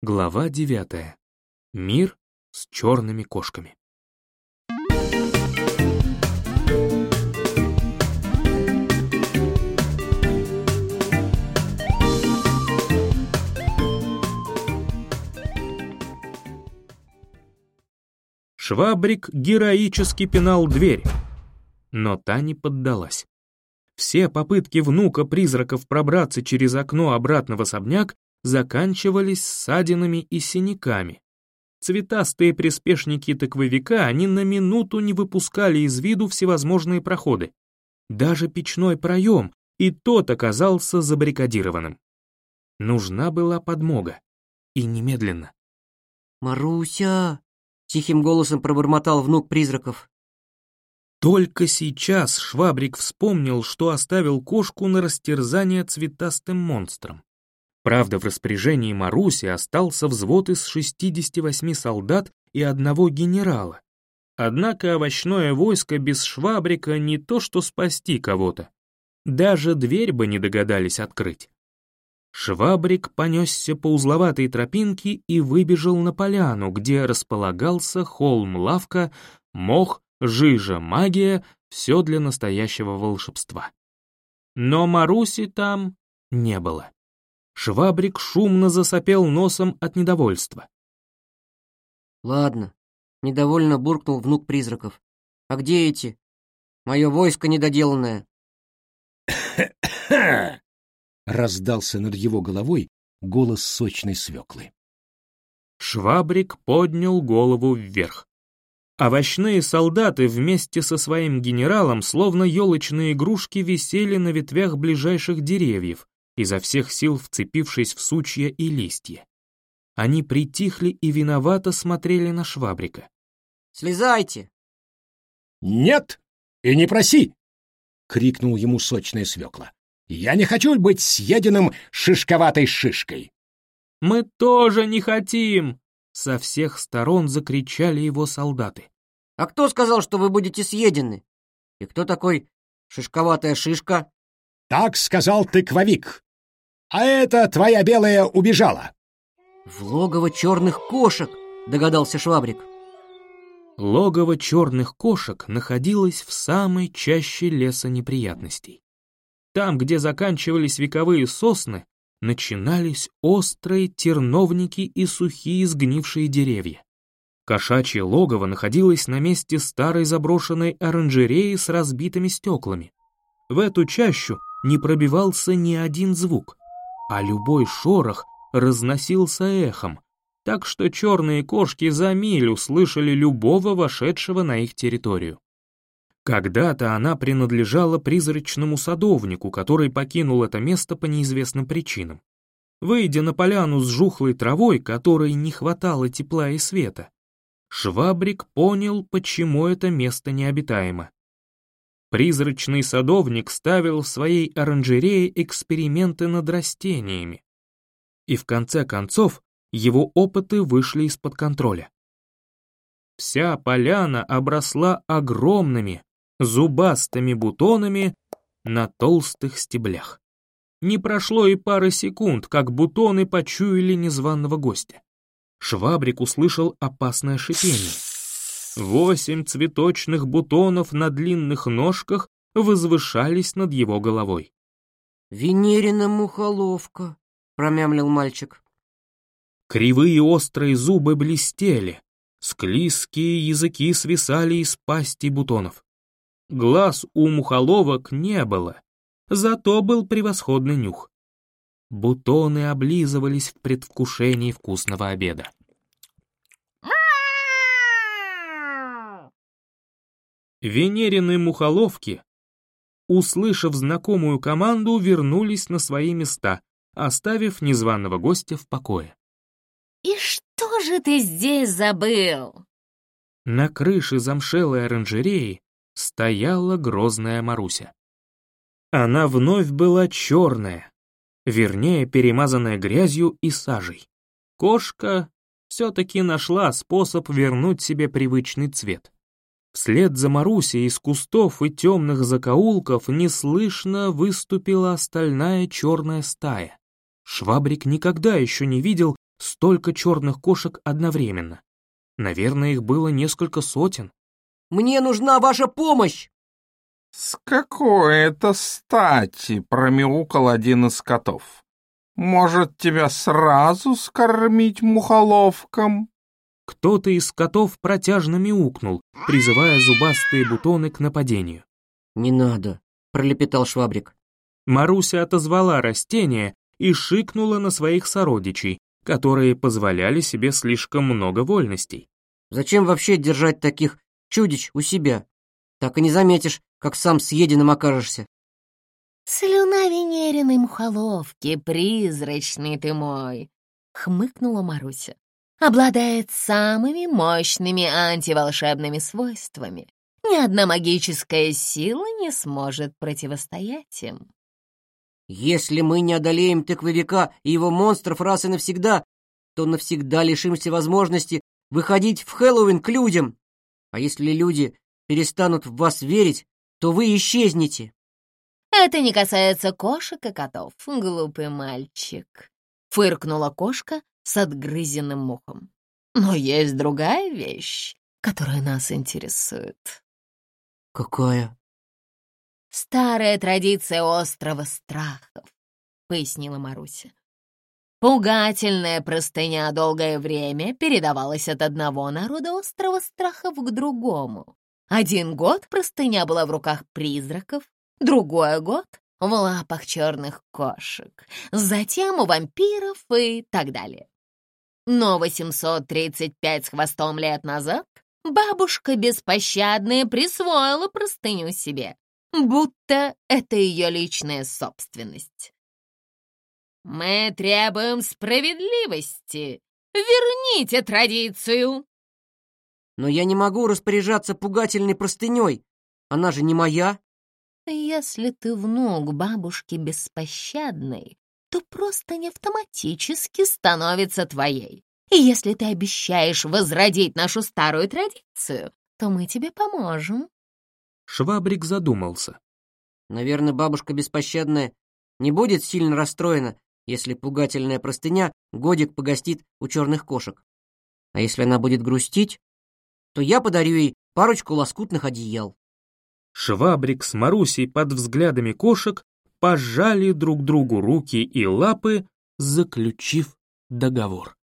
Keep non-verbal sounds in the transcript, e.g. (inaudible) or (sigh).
Глава 9. Мир с черными кошками. Швабрик героически пинал дверь, но та не поддалась. Все попытки внука призраков пробраться через окно обратно в особняк заканчивались ссадинами и синяками. Цветастые приспешники тыквовика они на минуту не выпускали из виду всевозможные проходы. Даже печной проем, и тот оказался забаррикадированным. Нужна была подмога. И немедленно. «Маруся!» — тихим голосом пробормотал внук призраков. Только сейчас Швабрик вспомнил, что оставил кошку на растерзание цветастым монстром. Правда, в распоряжении Маруси остался взвод из 68 солдат и одного генерала. Однако овощное войско без швабрика не то что спасти кого-то. Даже дверь бы не догадались открыть. Швабрик понесся по узловатой тропинке и выбежал на поляну, где располагался холм-лавка, мох, жижа, магия — все для настоящего волшебства. Но Маруси там не было. Швабрик шумно засопел носом от недовольства. «Ладно», — недовольно буркнул внук призраков. «А где эти? Мое войско недоделанное». (coughs) раздался над его головой голос сочной свеклы. Швабрик поднял голову вверх. Овощные солдаты вместе со своим генералом, словно елочные игрушки, висели на ветвях ближайших деревьев, изо всех сил вцепившись в сучья и листья. Они притихли и виновато смотрели на Швабрика. «Слезайте!» «Нет! И не проси!» — крикнул ему сочная свекла. «Я не хочу быть съеденным шишковатой шишкой!» «Мы тоже не хотим!» — со всех сторон закричали его солдаты. «А кто сказал, что вы будете съедены? И кто такой шишковатая шишка?» «Так сказал тыквовик!» А это твоя белая убежала. В логово черных кошек, догадался Швабрик. Логово черных кошек находилось в самой чаще леса неприятностей. Там, где заканчивались вековые сосны, начинались острые терновники и сухие сгнившие деревья. Кошачье логово находилось на месте старой заброшенной оранжереи с разбитыми стеклами. В эту чащу не пробивался ни один звук а любой шорох разносился эхом, так что черные кошки за милю слышали любого вошедшего на их территорию. Когда-то она принадлежала призрачному садовнику, который покинул это место по неизвестным причинам. Выйдя на поляну с жухлой травой, которой не хватало тепла и света, Швабрик понял, почему это место необитаемо. Призрачный садовник ставил в своей оранжерее эксперименты над растениями. И в конце концов его опыты вышли из-под контроля. Вся поляна обросла огромными, зубастыми бутонами на толстых стеблях. Не прошло и пары секунд, как бутоны почуяли незваного гостя. Швабрик услышал опасное шипение Восемь цветочных бутонов на длинных ножках возвышались над его головой. «Венерина мухоловка», — промямлил мальчик. Кривые острые зубы блестели, склизкие языки свисали из пасти бутонов. Глаз у мухоловок не было, зато был превосходный нюх. Бутоны облизывались в предвкушении вкусного обеда. Венерины мухоловки, услышав знакомую команду, вернулись на свои места, оставив незваного гостя в покое. «И что же ты здесь забыл?» На крыше замшелой оранжереи стояла грозная Маруся. Она вновь была черная, вернее, перемазанная грязью и сажей. Кошка все-таки нашла способ вернуть себе привычный цвет. Вслед за Марусей из кустов и темных закоулков неслышно выступила остальная черная стая. Швабрик никогда еще не видел столько черных кошек одновременно. Наверное, их было несколько сотен. «Мне нужна ваша помощь!» «С какой это стати?» — промяукал один из котов. «Может, тебя сразу скормить мухоловком?» Кто-то из котов протяжно мяукнул, призывая зубастые бутоны к нападению. «Не надо», — пролепетал швабрик. Маруся отозвала растение и шикнула на своих сородичей, которые позволяли себе слишком много вольностей. «Зачем вообще держать таких чудич у себя? Так и не заметишь, как сам съеденным окажешься». «Слюна Венериной мухоловки, призрачный ты мой!» — хмыкнула Маруся обладает самыми мощными антиволшебными свойствами. Ни одна магическая сила не сможет противостоять им. Если мы не одолеем тыквовика и его монстров раз и навсегда, то навсегда лишимся возможности выходить в Хэллоуин к людям. А если люди перестанут в вас верить, то вы исчезнете. Это не касается кошек и котов, глупый мальчик. Фыркнула кошка, с отгрызенным мухом. Но есть другая вещь, которая нас интересует. Какая? Старая традиция острова страхов, пояснила Маруся. Пугательная простыня долгое время передавалась от одного народа острова страхов к другому. Один год простыня была в руках призраков, другой год — в лапах черных кошек, затем у вампиров и так далее. Но 835 с хвостом лет назад бабушка беспощадная присвоила простыню себе, будто это ее личная собственность. «Мы требуем справедливости! Верните традицию!» «Но я не могу распоряжаться пугательной простыней! Она же не моя!» «Если ты внук бабушки беспощадной, то просто не автоматически становится твоей. И если ты обещаешь возродить нашу старую традицию, то мы тебе поможем». Швабрик задумался. «Наверное, бабушка беспощадная не будет сильно расстроена, если пугательная простыня годик погостит у черных кошек. А если она будет грустить, то я подарю ей парочку лоскутных одеял». Швабрик с Марусей под взглядами кошек пожали друг другу руки и лапы, заключив договор.